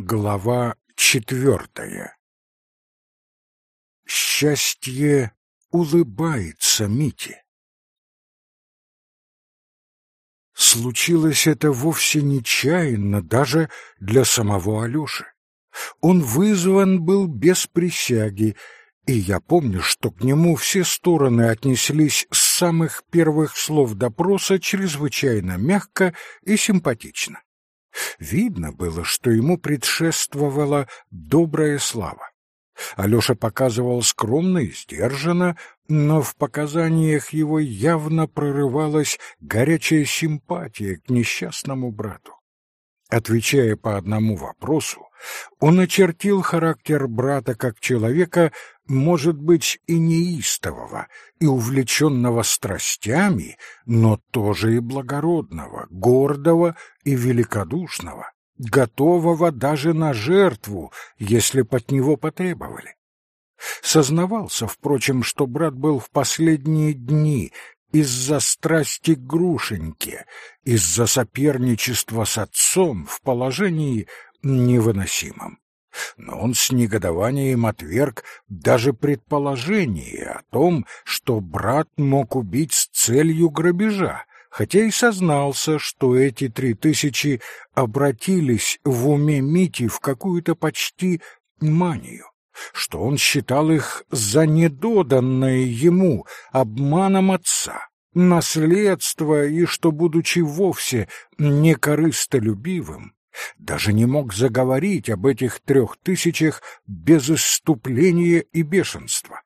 Глава четвертая Счастье улыбается Мите. Случилось это вовсе нечаянно даже для самого Алёши. Он вызван был без присяги, и я помню, что к нему все стороны отнеслись с самых первых слов допроса чрезвычайно мягко и симпатично. Видно было, что ему предшествовала добрая слава. Алёша показывал скромно и сдержанно, но в показаниях его явно прорывалась горячая симпатия к несчастному брату. Отвечая по одному вопросу, он очертил характер брата как человека, может быть, и неистового, и увлеченного страстями, но тоже и благородного, гордого и великодушного, готового даже на жертву, если под него потребовали. Сознавался, впрочем, что брат был в последние дни из-за страсти к Грушеньке, из-за соперничества с отцом в положении невыносимом. Но он с негодованием отверг даже предположение о том, что брат мог убить с целью грабежа, хотя и сознался, что эти три тысячи обратились в уме Мити в какую-то почти манию что он считал их за недоданное ему обманом отца, наследство, и что, будучи вовсе не корыстолюбивым, даже не мог заговорить об этих трех тысячах без исступления и бешенства.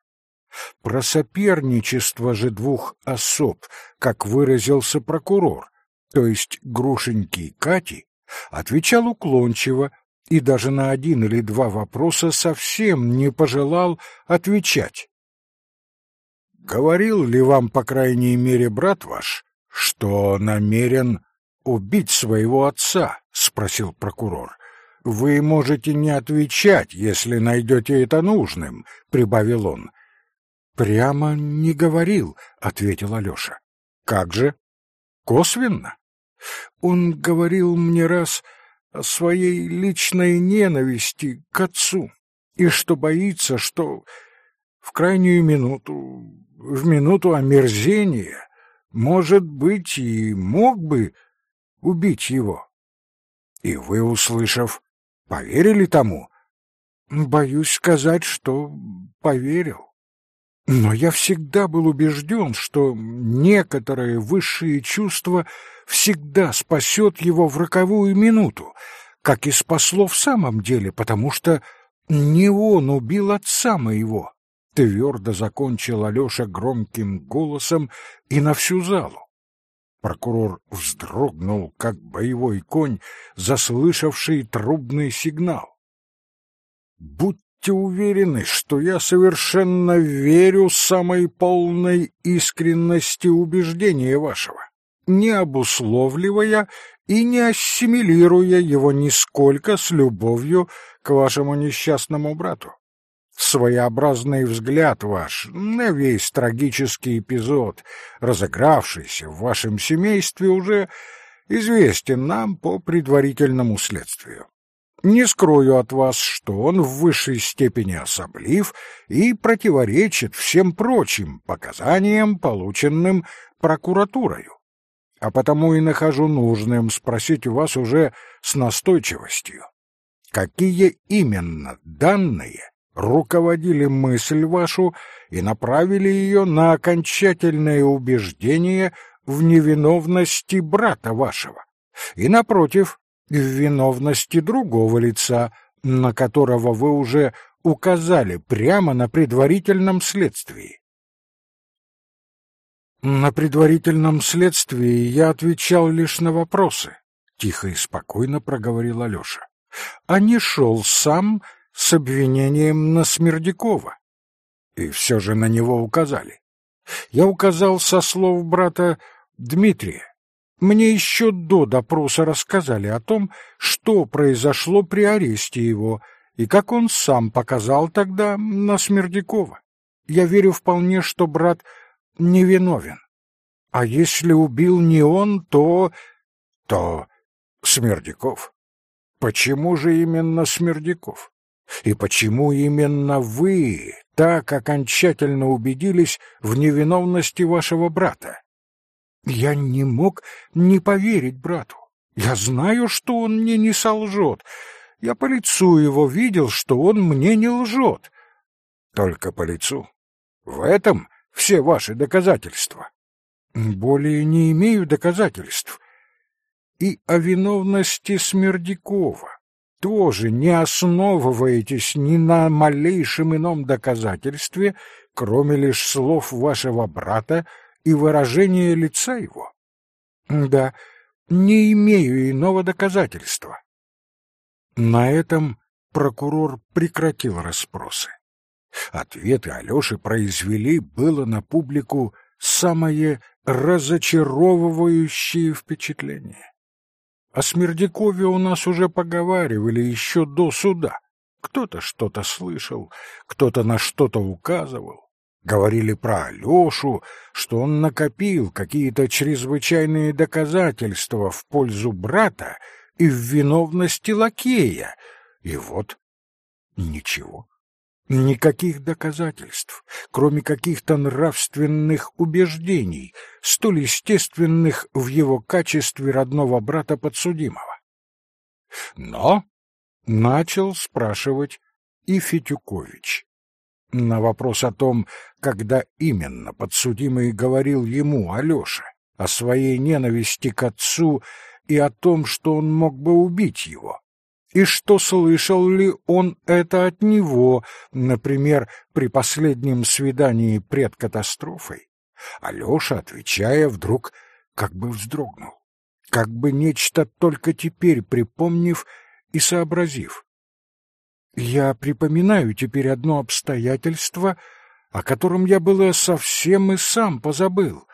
Про соперничество же двух особ, как выразился прокурор, то есть Грушеньки и Кати, отвечал уклончиво, и даже на один или два вопроса совсем не пожелал отвечать. «Говорил ли вам, по крайней мере, брат ваш, что намерен убить своего отца?» — спросил прокурор. «Вы можете не отвечать, если найдете это нужным», — прибавил он. «Прямо не говорил», — ответил Алеша. «Как же? Косвенно?» «Он говорил мне раз о своей личной ненависти к отцу, и что боится, что в крайнюю минуту, в минуту омерзения, может быть, и мог бы убить его. И вы, услышав, поверили тому? Боюсь сказать, что поверил. Но я всегда был убежден, что некоторое высшее чувство всегда спасет его в роковую минуту, как и спасло в самом деле, потому что не он убил отца моего. Твердо закончил Алеша громким голосом и на всю залу. Прокурор вздрогнул, как боевой конь, заслышавший трубный сигнал. «Будь будьте уверены, что я совершенно верю самой полной искренности убеждения вашего, не обусловливая и не ассимилируя его нисколько с любовью к вашему несчастному брату. Своеобразный взгляд ваш на весь трагический эпизод, разыгравшийся в вашем семействе, уже известен нам по предварительному следствию. Не скрою от вас, что он в высшей степени особлив и противоречит всем прочим показаниям, полученным прокуратурою. А потому и нахожу нужным спросить у вас уже с настойчивостью, какие именно данные руководили мысль вашу и направили ее на окончательное убеждение в невиновности брата вашего, и, напротив, в виновности другого лица, на которого вы уже указали прямо на предварительном следствии. На предварительном следствии я отвечал лишь на вопросы, тихо и спокойно проговорил Алёша, а не шел сам с обвинением на Смердякова. И все же на него указали. Я указал со слов брата Дмитрия. Мне еще до допроса рассказали о том, что произошло при аресте его, и как он сам показал тогда на Смердякова. Я верю вполне, что брат невиновен. А если убил не он, то... то Смердяков. Почему же именно Смердяков? И почему именно вы так окончательно убедились в невиновности вашего брата? Я не мог не поверить брату. Я знаю, что он мне не солжет. Я по лицу его видел, что он мне не лжет. Только по лицу. В этом все ваши доказательства. Более не имею доказательств. И о виновности Смердякова тоже не основываетесь ни на малейшем ином доказательстве, кроме лишь слов вашего брата и выражения лица его? Да, не имею иного доказательства. На этом прокурор прекратил расспросы. Ответы Алёши произвели было на публику самое разочаровывающее впечатление. О Смердякове у нас уже поговаривали еще до суда. Кто-то что-то слышал, кто-то на что-то указывал. Говорили про Алёшу, что он накопил какие-то чрезвычайные доказательства в пользу брата и в виновности лакея. И вот ничего. Никаких доказательств, кроме каких-то нравственных убеждений, столь естественных в его качестве родного брата подсудимого. Но начал спрашивать и Фетюкович. На вопрос о том, когда именно подсудимый говорил ему, Алёше, о своей ненависти к отцу и о том, что он мог бы убить его, и что слышал ли он это от него, например, при последнем свидании пред катастрофой. Алёша, отвечая, вдруг как бы вздрогнул, как бы нечто только теперь припомнив и сообразив. Я припоминаю теперь одно обстоятельство, о котором я было совсем и сам позабыл,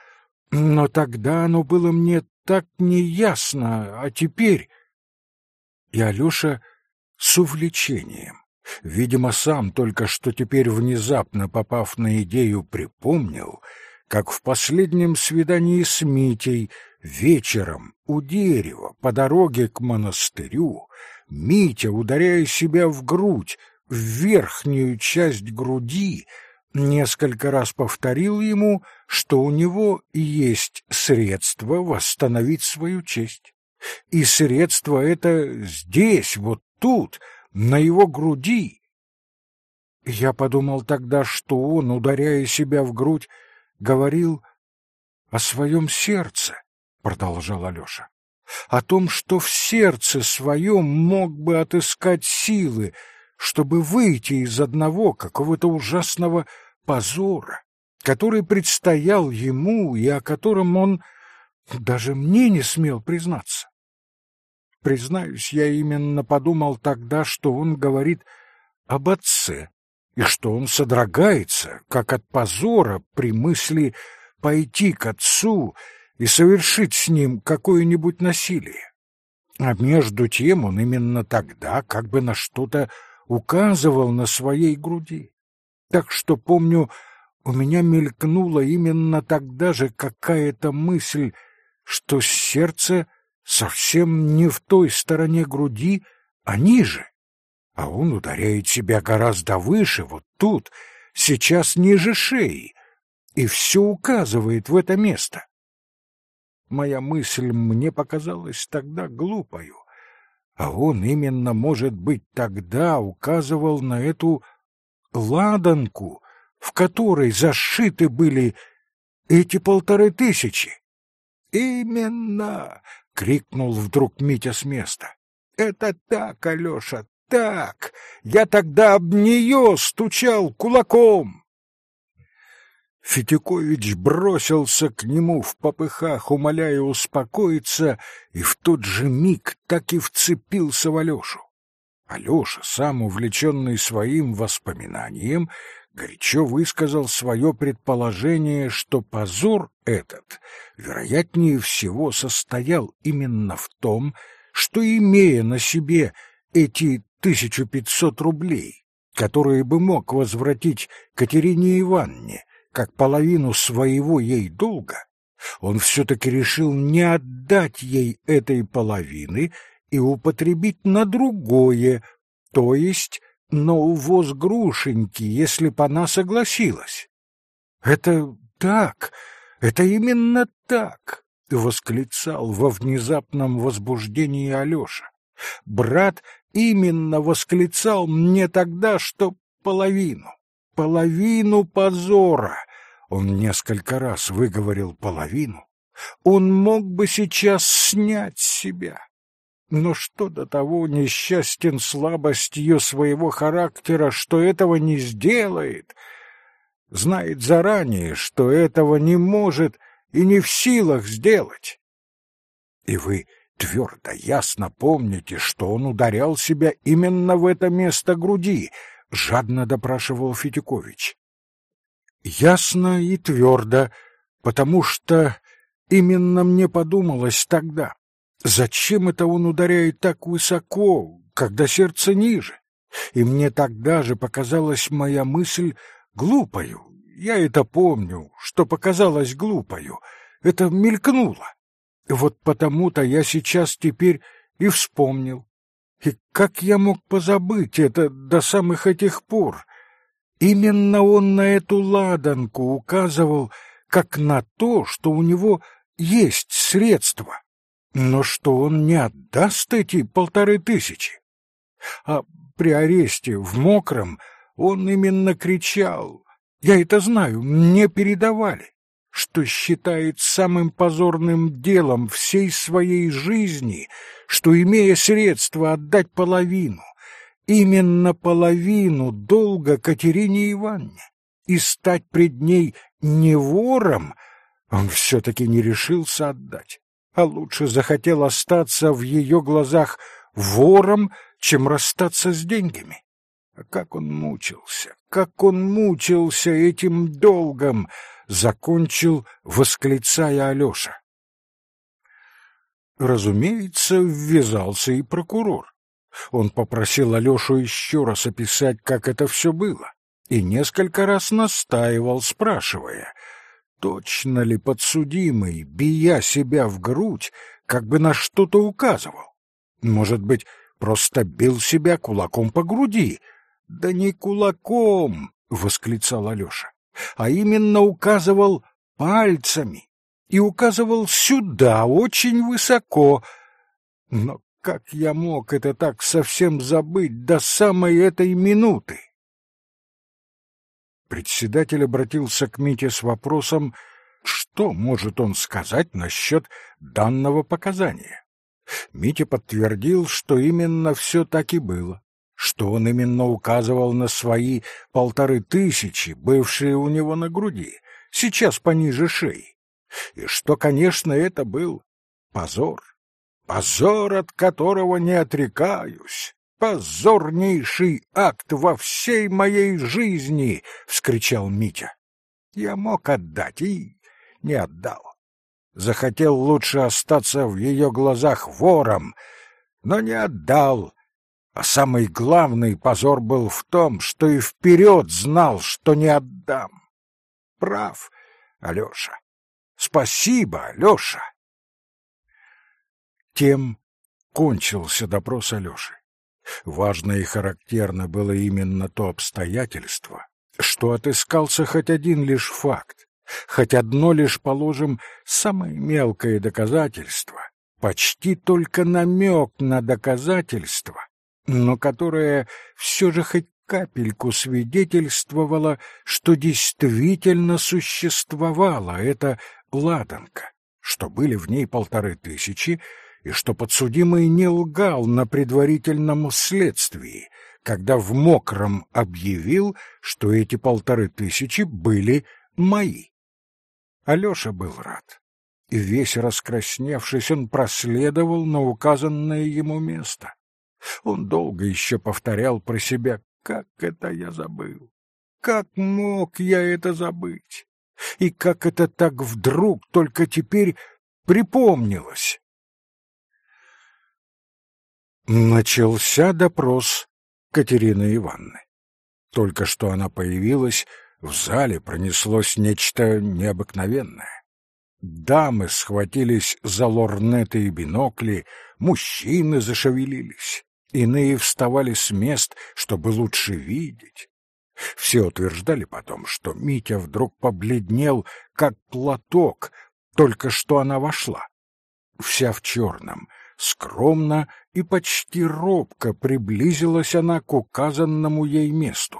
но тогда оно было мне так неясно, а теперь... И Алёша с увлечением, видимо, сам только что теперь внезапно попав на идею, припомнил, как в последнем свидании с Митей вечером у дерева по дороге к монастырю Митя, ударяя себя в грудь, в верхнюю часть груди, несколько раз повторил ему, что у него есть средство восстановить свою честь. И средство это здесь, вот тут, на его груди. Я подумал тогда, что он, ударяя себя в грудь, говорил о своем сердце, продолжал Алёша, о том, что в сердце своем мог бы отыскать силы, чтобы выйти из одного какого-то ужасного позора, который предстоял ему и о котором он даже мне не смел признаться. Признаюсь, я именно подумал тогда, что он говорит об отце, и что он содрогается, как от позора при мысли пойти к отцу и совершить с ним какое-нибудь насилие. А между тем он именно тогда как бы на что-то указывал на своей груди. Так что, помню, у меня мелькнула именно тогда же какая-то мысль, что сердце совсем не в той стороне груди, а ниже. А он ударяет себя гораздо выше, вот тут, сейчас ниже шеи, и все указывает в это место. Моя мысль мне показалась тогда глупою, а он именно, может быть, тогда указывал на эту ладанку, в которой зашиты были эти полторы тысячи. Именно, крикнул вдруг Митя с места. Это так, Алёша, так. Я тогда об неё стучал кулаком. Фетюкович бросился к нему в попыхах, умоляя успокоиться, и в тот же миг так и вцепился в Алёшу. Алёша, сам увлеченный своим воспоминанием, горячо высказал свое предположение, что позор этот, вероятнее всего, состоял именно в том, что, имея на себе эти тысячу пятьсот рублей, которые бы мог возвратить Катерине Ивановне, как половину своего ей долга, он все-таки решил не отдать ей этой половины и употребить на другое, то есть на увоз грушеньки, если б она согласилась. Это так, это именно так, восклицал во внезапном возбуждении Алёша. Брат именно восклицал мне тогда, что половину, половину позора. Он несколько раз выговорил половину. Он мог бы сейчас снять себя. Но что до того несчастен слабостью своего характера, что этого не сделает, знает заранее, что этого не может и не в силах сделать. И вы твердо, ясно помните, что он ударял себя именно в это место груди, жадно допрашивал Фетикович. Ясно и твердо, потому что именно мне подумалось тогда, Зачем это он ударяет так высоко, когда сердце ниже? И мне тогда же показалась моя мысль глупою. Я это помню, что показалось глупою. Это мелькнуло. Вот потому-то я сейчас теперь и вспомнил. И как я мог позабыть это до самых этих пор? Именно он на эту ладанку указывал, как на то, что у него есть средства. Но что он не отдаст эти полторы тысячи? А при аресте в мокром он именно кричал, я это знаю, мне передавали, что считает самым позорным делом всей своей жизни, что, имея средства отдать половину, именно половину долга Катерине Ивановне, и стать пред ней не вором, он все-таки не решился отдать а лучше захотел остаться в ее глазах вором, чем расстаться с деньгами. А как он мучился, как он мучился этим долгом, закончил, восклицая Алёша. Разумеется, ввязался и прокурор. Он попросил Алёшу еще раз описать, как это все было, и несколько раз настаивал, спрашивая — Точно ли подсудимый, бия себя в грудь, как бы на что-то указывал? Может быть, просто бил себя кулаком по груди? Да не кулаком, восклицал Алёша, а именно указывал пальцами и указывал сюда, очень высоко. Но как я мог это так совсем забыть до самой этой минуты? Председатель обратился к Мите с вопросом, что может он сказать насчет данного показания. Митя подтвердил, что именно все так и было, что он именно указывал на свои полторы тысячи, бывшие у него на груди, сейчас пониже шеи, и что, конечно, это был позор, позор, от которого не отрекаюсь, позорнейший акт во всей моей жизни!» — вскричал Митя. «Я мог отдать и не отдал. Захотел лучше остаться в ее глазах вором, но не отдал. А самый главный позор был в том, что и вперед знал, что не отдам. Прав, Алеша. Спасибо, Алеша!» Тем кончился допрос Алеши. Важно и характерно было именно то обстоятельство, что отыскался хоть один лишь факт, хоть одно лишь, положим, самое мелкое доказательство, почти только намек на доказательство, но которое все же хоть капельку свидетельствовало, что действительно существовала эта ладанка, что были в ней полторы тысячи, и что подсудимый не лгал на предварительном следствии, когда в мокром объявил, что эти полторы тысячи были мои. Алёша был рад. И весь раскрасневшись, он проследовал на указанное ему место. Он долго еще повторял про себя, как это я забыл, как мог я это забыть, и как это так вдруг только теперь припомнилось. Начался допрос Катерины Ивановны. Только что она появилась, в зале пронеслось нечто необыкновенное. Дамы схватились за лорнеты и бинокли, мужчины зашевелились, иные вставали с мест, чтобы лучше видеть. Все утверждали потом, что Митя вдруг побледнел, как платок, только что она вошла. Вся в черном, скромно и почти робко приблизилась она к указанному ей месту.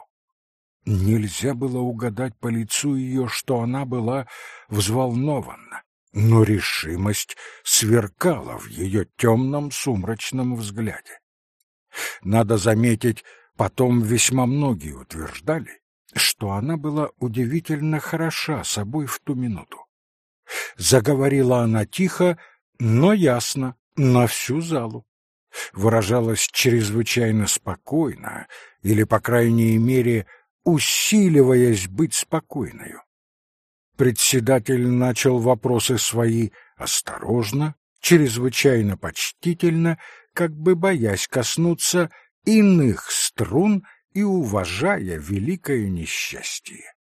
Нельзя было угадать по лицу ее, что она была взволнована, но решимость сверкала в ее темном сумрачном взгляде. Надо заметить, потом весьма многие утверждали, что она была удивительно хороша собой в ту минуту. Заговорила она тихо, но ясно, на всю залу. Выражалась чрезвычайно спокойно, или, по крайней мере, усиливаясь быть спокойною. Председатель начал вопросы свои осторожно, чрезвычайно почтительно, как бы боясь коснуться иных струн и уважая великое несчастье.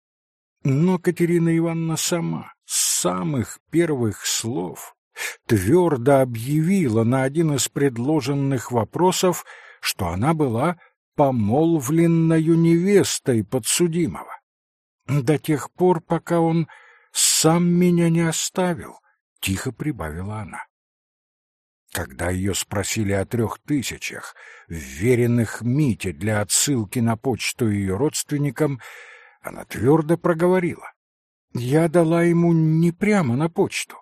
Но Катерина Ивановна сама, с самых первых слов, твердо объявила на один из предложенных вопросов, что она была помолвленною невестой подсудимого. До тех пор, пока он сам меня не оставил, — тихо прибавила она. Когда ее спросили о трех тысячах, вверенных Мите для отсылки на почту ее родственникам, она твердо проговорила. Я дала ему не прямо на почту.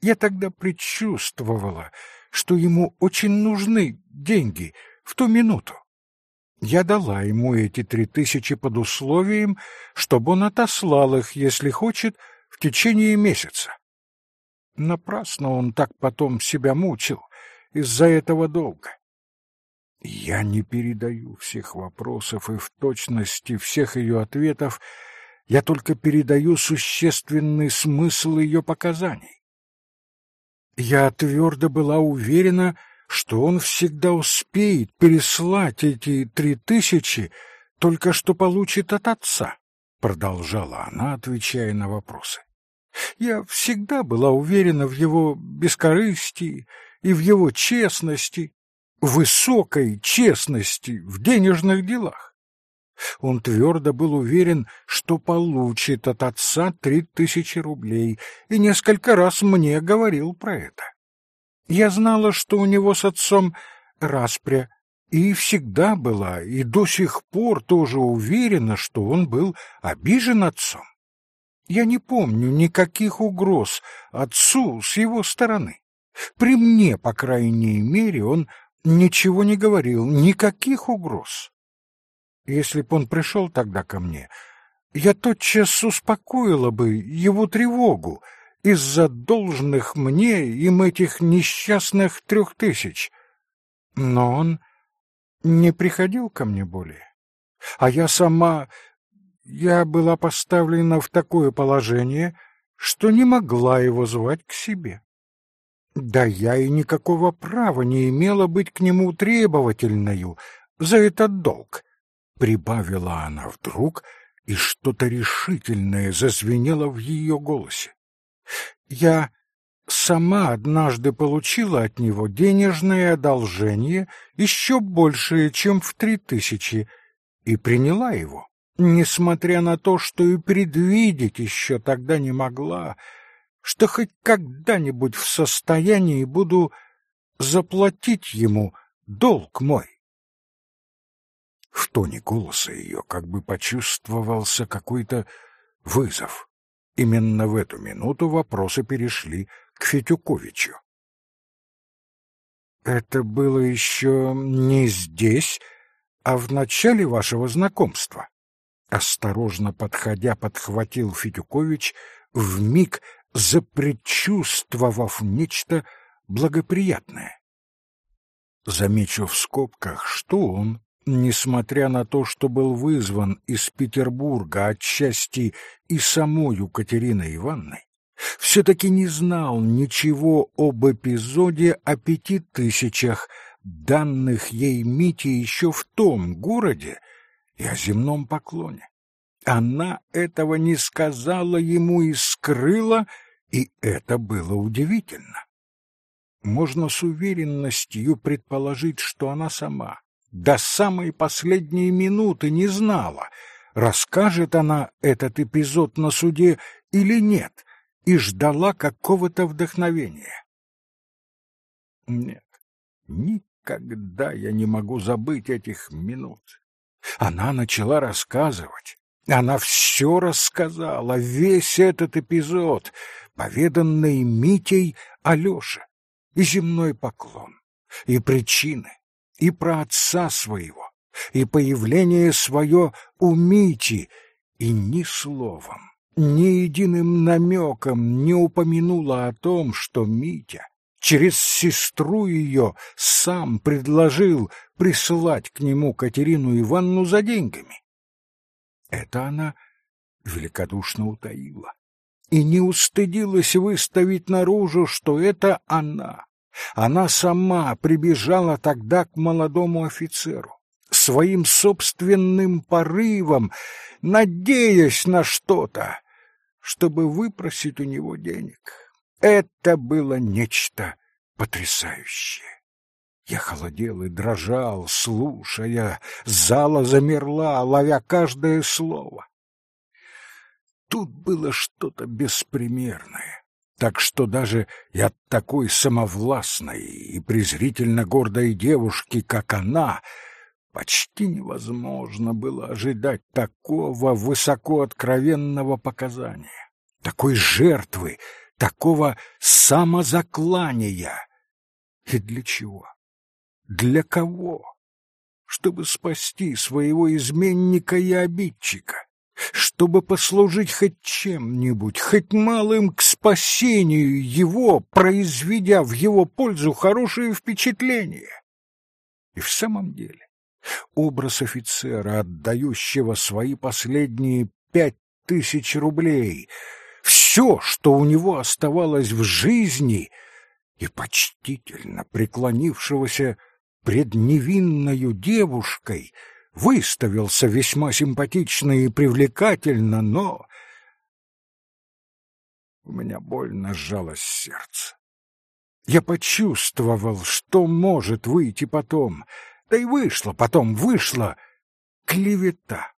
Я тогда предчувствовала, что ему очень нужны деньги в ту минуту. Я дала ему эти три тысячи под условием, чтобы он отослал их, если хочет, в течение месяца. Напрасно он так потом себя мучил из-за этого долга. Я не передаю всех вопросов и в точности всех ее ответов, я только передаю существенный смысл ее показаний. Я твердо была уверена, что он всегда успеет переслать эти три тысячи, только что получит от отца, — продолжала она, отвечая на вопросы. Я всегда была уверена в его бескорыстии и в его честности, высокой честности в денежных делах. Он твердо был уверен, что получит от отца три тысячи рублей, и несколько раз мне говорил про это. Я знала, что у него с отцом распря, и всегда была, и до сих пор тоже уверена, что он был обижен отцом. Я не помню никаких угроз отцу с его стороны. При мне, по крайней мере, он ничего не говорил, никаких угроз. Если б он пришел тогда ко мне, я тотчас успокоила бы его тревогу, из-за должных мне им этих несчастных трех тысяч. Но он не приходил ко мне более. А я сама... Я была поставлена в такое положение, что не могла его звать к себе. Да я и никакого права не имела быть к нему требовательною за этот долг. Прибавила она вдруг, и что-то решительное зазвенело в ее голосе. Я сама однажды получила от него денежное одолжение еще большее, чем в три тысячи, и приняла его, несмотря на то, что и предвидеть еще тогда не могла, что хоть когда-нибудь в состоянии буду заплатить ему долг мой. В тоне голоса ее как бы почувствовался какой-то вызов. Именно в эту минуту вопросы перешли к Фетюковичу. «Это было еще не здесь, а в начале вашего знакомства?» Осторожно подходя, подхватил Фетюкович, вмиг запредчувствовав нечто благоприятное. Замечу в скобках, что он несмотря на то, что был вызван из Петербурга отчасти и самою Катериной Ивановной, все-таки не знал ничего об эпизоде о пяти тысячах, данных ей Мите еще в том городе, и о земном поклоне. Она этого не сказала ему и скрыла, и это было удивительно. можно с уверенностью предположить, что она сама до самой последней минуты не знала, расскажет она этот эпизод на суде или нет, и ждала какого-то вдохновения. Нет, никогда я не могу забыть этих минут. Она начала рассказывать. Она все рассказала, весь этот эпизод, поведанный Митей Алёше, и земной поклон, и причины, и про отца своего, и появление свое у Мити, и ни словом, ни единым намеком не упомянула о том, что Митя через сестру ее сам предложил присылать к нему Катерину Ивановну за деньгами. Это она великодушно утаила и не устыдилась выставить наружу, что это она. Она сама прибежала тогда к молодому офицеру, своим собственным порывом, надеясь на что-то, чтобы выпросить у него денег. Это было нечто потрясающее. Я холодел и дрожал, слушая, зала замерла, ловя каждое слово. Тут было что-то беспримерное, так что даже и от такой самовластной и презрительно гордой девушки, как она, почти невозможно было ожидать такого высокооткровенного показания, такой жертвы, такого самозаклания. И для чего? Для кого? Чтобы спасти своего изменника и обидчика, чтобы послужить хоть чем-нибудь, хоть малым к спасению его, произведя в его пользу хорошее впечатление. И в самом деле, образ офицера, отдающего свои последние пять тысяч рублей — все, что у него оставалось в жизни, и почтительно преклонившегося пред невинною девушкой, выставился весьма симпатично и привлекательно, но... У меня больно сжалось сердце. Я почувствовал, что может выйти потом, да и вышло потом, вышло клевета.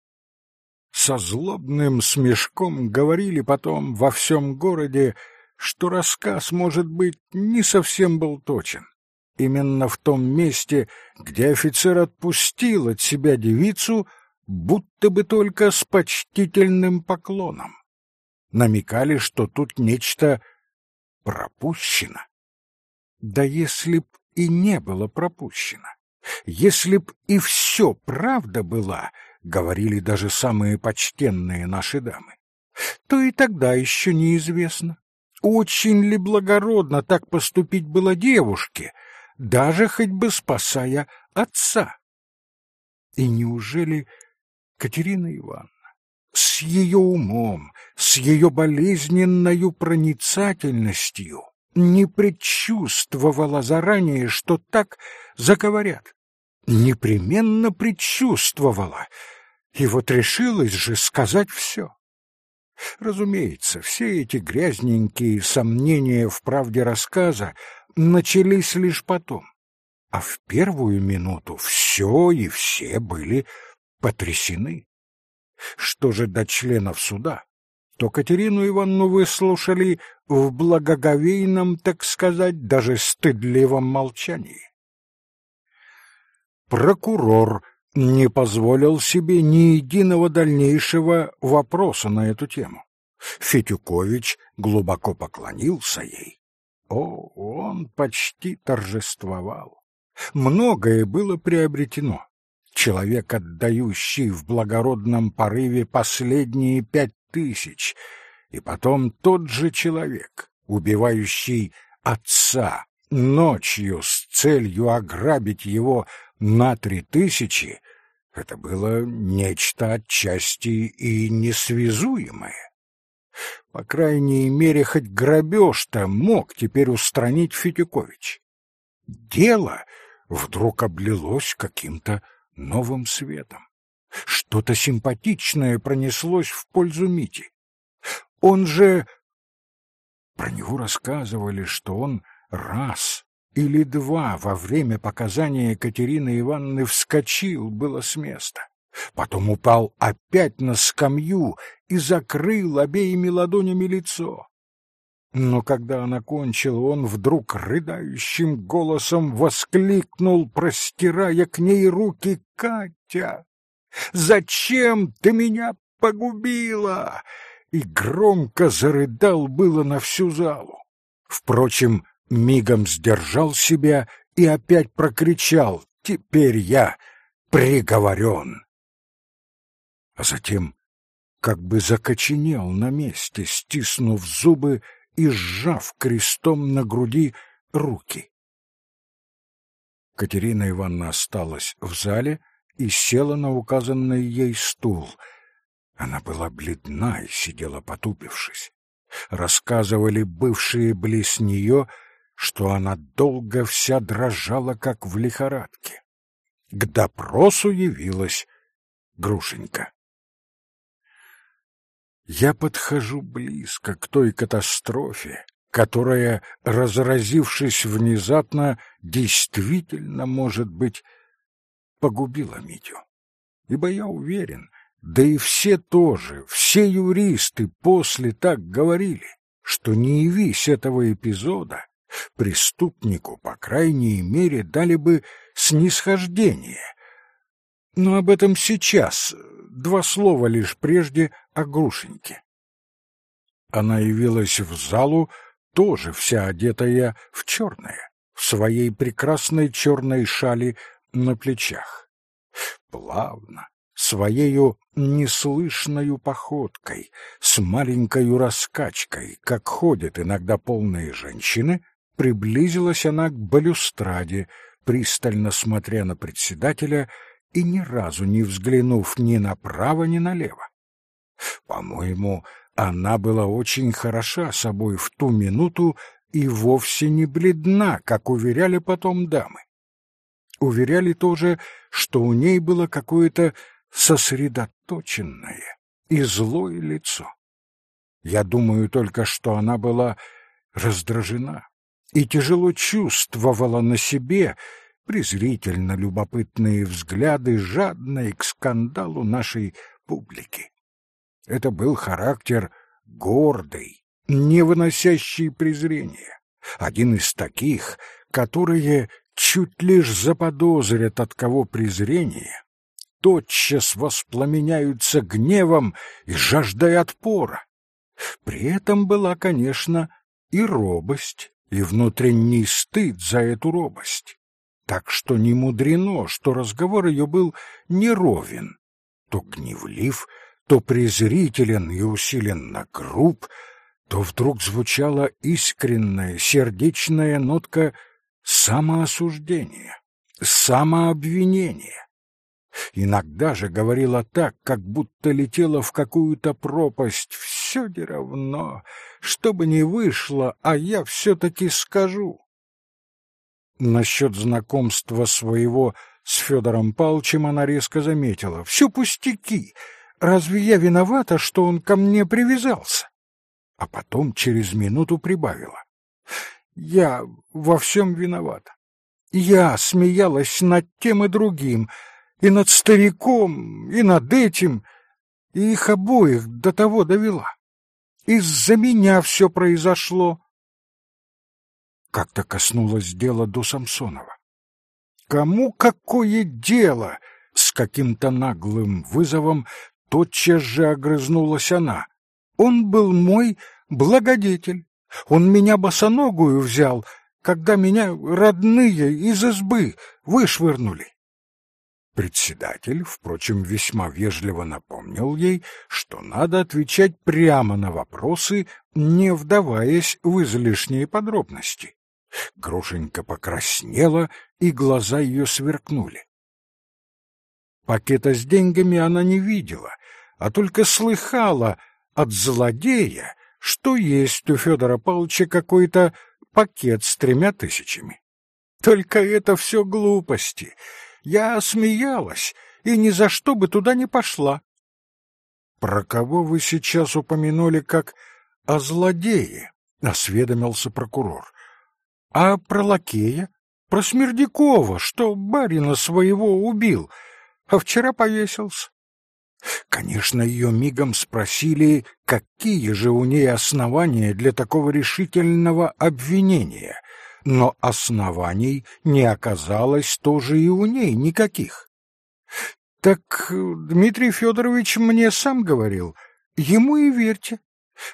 Со злобным смешком говорили потом во всем городе, что рассказ, может быть, не совсем был точен. Именно в том месте, где офицер отпустил от себя девицу, будто бы только с почтительным поклоном. Намекали, что тут нечто пропущено. Да если б и не было пропущено, если б и все правда была — говорили даже самые почтенные наши дамы, то и тогда еще неизвестно, очень ли благородно так поступить было девушке, даже хоть бы спасая отца. И неужели Катерина Ивановна с ее умом, с ее болезненною проницательностью не предчувствовала заранее, что так заговорят? непременно предчувствовала, и вот решилась же сказать все. Разумеется, все эти грязненькие сомнения в правде рассказа начались лишь потом, а в первую минуту все и все были потрясены. Что же до членов суда, то Катерину Ивановну выслушали в благоговейном, так сказать, даже стыдливом молчании прокурор не позволил себе ни единого дальнейшего вопроса на эту тему. Фетюкович глубоко поклонился ей. О, он почти торжествовал. Многое было приобретено. Человек, отдающий в благородном порыве последние пять тысяч, и потом тот же человек, убивающий отца ночью с целью ограбить его на три тысячи это было нечто отчасти и несвязуемое. По крайней мере, хоть грабеж-то мог теперь устранить Фетюкович. Дело вдруг облилось каким-то новым светом. Что-то симпатичное пронеслось в пользу Мити. Он же... Про него рассказывали, что он раз или два во время показания Екатерины Ивановны вскочил было с места. Потом упал опять на скамью и закрыл обеими ладонями лицо. Но когда она кончила, он вдруг рыдающим голосом воскликнул, простирая к ней руки, «Катя, зачем ты меня погубила?» И громко зарыдал было на всю залу. Впрочем, мигом сдержал себя и опять прокричал «Теперь я приговорен!» А затем как бы закоченел на месте, стиснув зубы и сжав крестом на груди руки. Катерина Ивановна осталась в зале и села на указанный ей стул. Она была бледна и сидела потупившись. Рассказывали бывшие близ нее, что она долго вся дрожала, как в лихорадке. К допросу явилась Грушенька. Я подхожу близко к той катастрофе, которая, разразившись внезапно, действительно, может быть, погубила Митю. Ибо я уверен, да и все тоже, все юристы после так говорили, что не явись этого эпизода, преступнику, по крайней мере, дали бы снисхождение. Но об этом сейчас, два слова лишь прежде о Грушеньке. Она явилась в залу, тоже вся одетая в черное, в своей прекрасной черной шали на плечах. Плавно, своею неслышною походкой, с маленькою раскачкой, как ходят иногда полные женщины, приблизилась она к балюстраде, пристально смотря на председателя и ни разу не взглянув ни направо, ни налево. По-моему, она была очень хороша собой в ту минуту и вовсе не бледна, как уверяли потом дамы. Уверяли тоже, что у ней было какое-то сосредоточенное и злое лицо. Я думаю только, что она была раздражена и тяжело чувствовала на себе презрительно любопытные взгляды, жадные к скандалу нашей публики. Это был характер гордый, не выносящий презрения, один из таких, которые чуть лишь заподозрят от кого презрение, тотчас воспламеняются гневом и жаждой отпора. При этом была, конечно, и робость, и внутренний стыд за эту робость. Так что не мудрено, что разговор ее был неровен, то гневлив, то презрителен и усиленно груб, то вдруг звучала искренняя, сердечная нотка самоосуждения, самообвинения. Иногда же говорила так, как будто летела в какую-то пропасть. Все не равно, что бы ни вышло, а я все-таки скажу. Насчет знакомства своего с Федором Палчем она резко заметила. «Все пустяки. Разве я виновата, что он ко мне привязался?» А потом через минуту прибавила. «Я во всем виновата. Я смеялась над тем и другим, и над стариком, и над этим, и их обоих до того довела. Из-за меня все произошло как-то коснулось дела до Самсонова. Кому какое дело? С каким-то наглым вызовом тотчас же огрызнулась она. Он был мой благодетель. Он меня босоногую взял, когда меня родные из избы вышвырнули. Председатель, впрочем, весьма вежливо напомнил ей, что надо отвечать прямо на вопросы, не вдаваясь в излишние подробности. Грушенька покраснела, и глаза ее сверкнули. Пакета с деньгами она не видела, а только слыхала от злодея, что есть у Федора Павловича какой-то пакет с тремя тысячами. Только это все глупости. Я смеялась и ни за что бы туда не пошла. — Про кого вы сейчас упомянули как о злодее? — осведомился прокурор. А про лакея? Про Смердякова, что барина своего убил, а вчера повесился. Конечно, ее мигом спросили, какие же у ней основания для такого решительного обвинения, но оснований не оказалось тоже и у ней никаких. Так Дмитрий Федорович мне сам говорил, ему и верьте.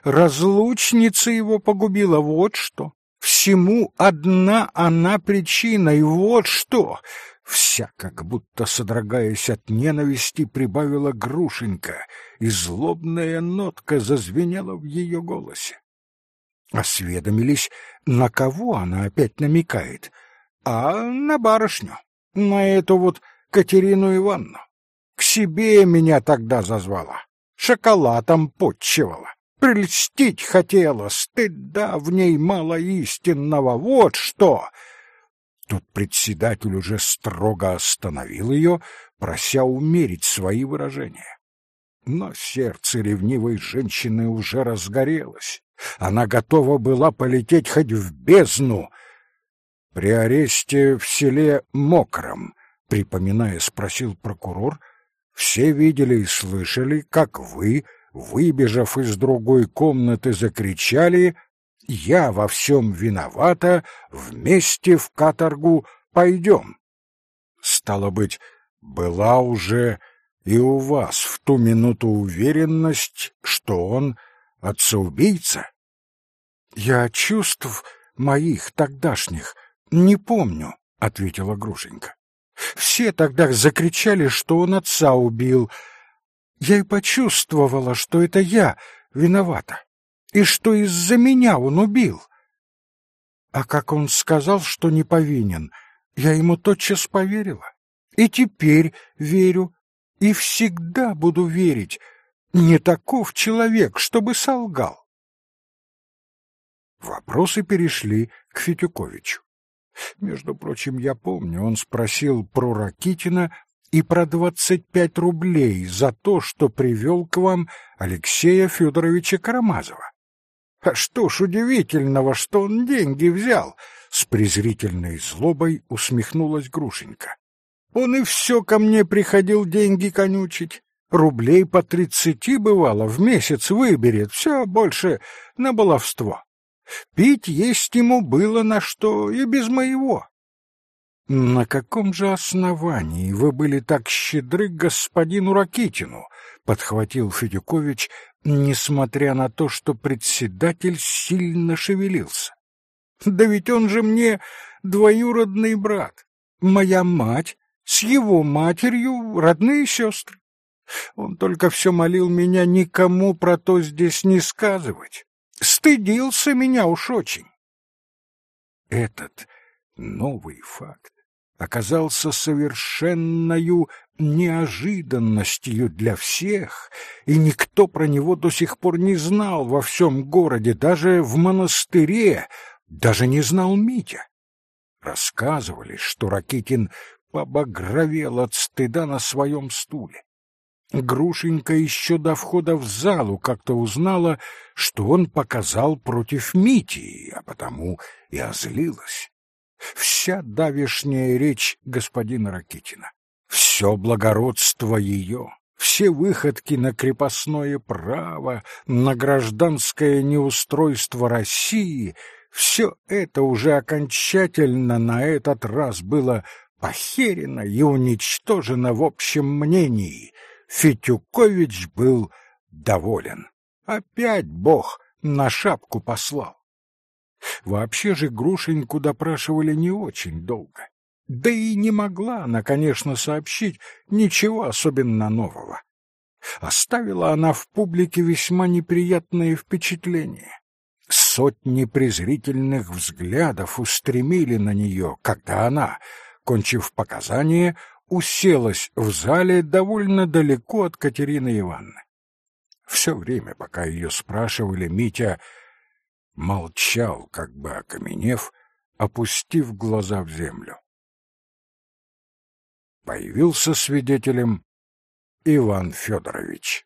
Разлучница его погубила, вот что. Всему одна она причина, и вот что. Вся, как будто содрогаясь от ненависти, прибавила Грушенька, и злобная нотка зазвенела в ее голосе. Осведомились, на кого она опять намекает, а на барышню, на эту вот Катерину Ивановну. К себе меня тогда зазвала, шоколадом подчевала. Прельстить хотела, стыда в ней мало истинного, вот что! Тут председатель уже строго остановил ее, прося умерить свои выражения. Но сердце ревнивой женщины уже разгорелось. Она готова была полететь хоть в бездну. При аресте в селе Мокром, припоминая, спросил прокурор, все видели и слышали, как вы, выбежав из другой комнаты, закричали я во всем виновата, вместе в каторгу пойдем. Стало быть, была уже и у вас в ту минуту уверенность, что он отца-убийца? Я чувств моих тогдашних не помню, — ответила Грушенька. Все тогда закричали, что он отца убил. Я и почувствовала, что это я виновата и что из-за меня он убил. А как он сказал, что не повинен, я ему тотчас поверила. И теперь верю, и всегда буду верить. Не таков человек, чтобы солгал. Вопросы перешли к Фетюковичу. Между прочим, я помню, он спросил про Ракитина и про двадцать пять рублей за то, что привел к вам Алексея Федоровича Карамазова. А что ж удивительного, что он деньги взял? С презрительной злобой усмехнулась Грушенька. Он и все ко мне приходил деньги конючить. Рублей по тридцати бывало в месяц выберет, все больше на баловство. Пить есть ему было на что и без моего. На каком же основании вы были так щедры к господину Ракитину? подхватил Федюкович, несмотря на то, что председатель сильно шевелился. Да ведь он же мне двоюродный брат. Моя мать с его матерью родные сестры. Он только все молил меня никому про то здесь не сказывать. Стыдился меня уж очень. Этот новый факт оказался совершенною неожиданностью для всех, и никто про него до сих пор не знал во всем городе, даже в монастыре, даже не знал Митя. Рассказывали, что Ракитин побагровел от стыда на своем стуле. Грушенька еще до входа в залу как-то узнала, что он показал против Мити, а потому и озлилась вся давешняя речь господина Ракитина, все благородство ее, все выходки на крепостное право, на гражданское неустройство России, все это уже окончательно на этот раз было похерено и уничтожено в общем мнении. Фетюкович был доволен. Опять Бог на шапку послал. Вообще же Грушеньку допрашивали не очень долго. Да и не могла она, конечно, сообщить ничего особенно нового. Оставила она в публике весьма неприятное впечатление. Сотни презрительных взглядов устремили на нее, когда она, кончив показания, уселась в зале довольно далеко от Катерины Ивановны. Все время, пока ее спрашивали, Митя молчал, как бы окаменев, опустив глаза в землю. Появился свидетелем Иван Федорович.